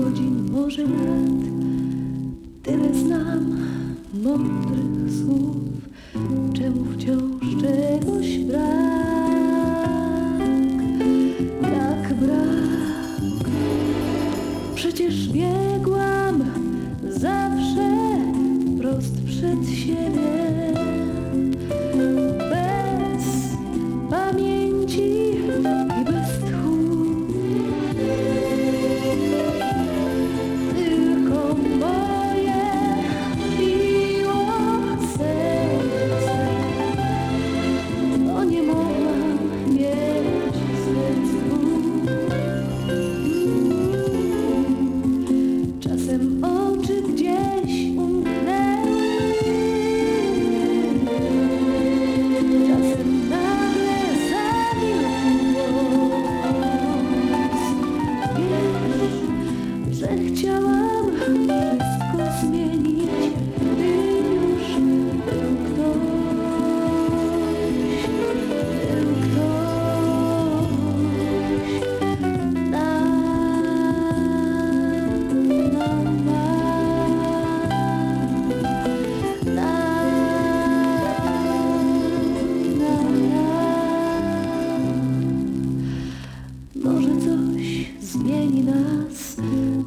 godzin, może lat. Tyle znam mądrych słów, czemu wciąż czegoś brak. Tak brak. Przecież biegłam zawsze prost przed siebie.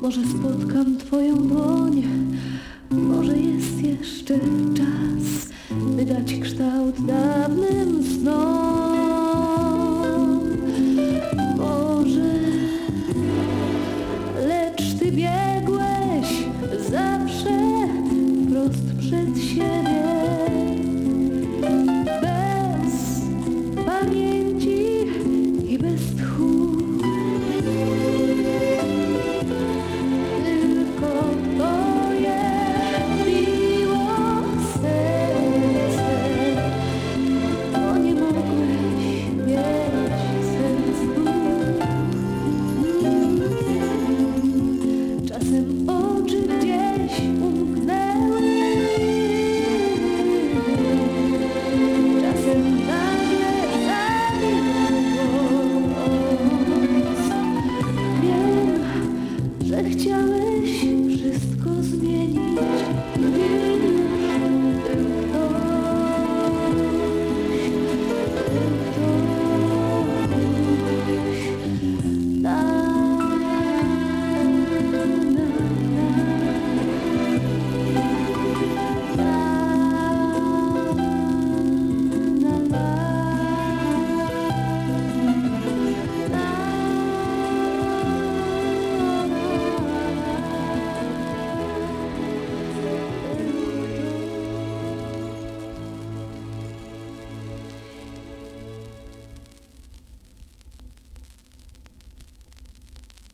Może spotkam Twoją dłoń, może jest jeszcze czas, by dać kształt dawnym snom. Może, lecz Ty biegłeś zawsze prost przed siebie.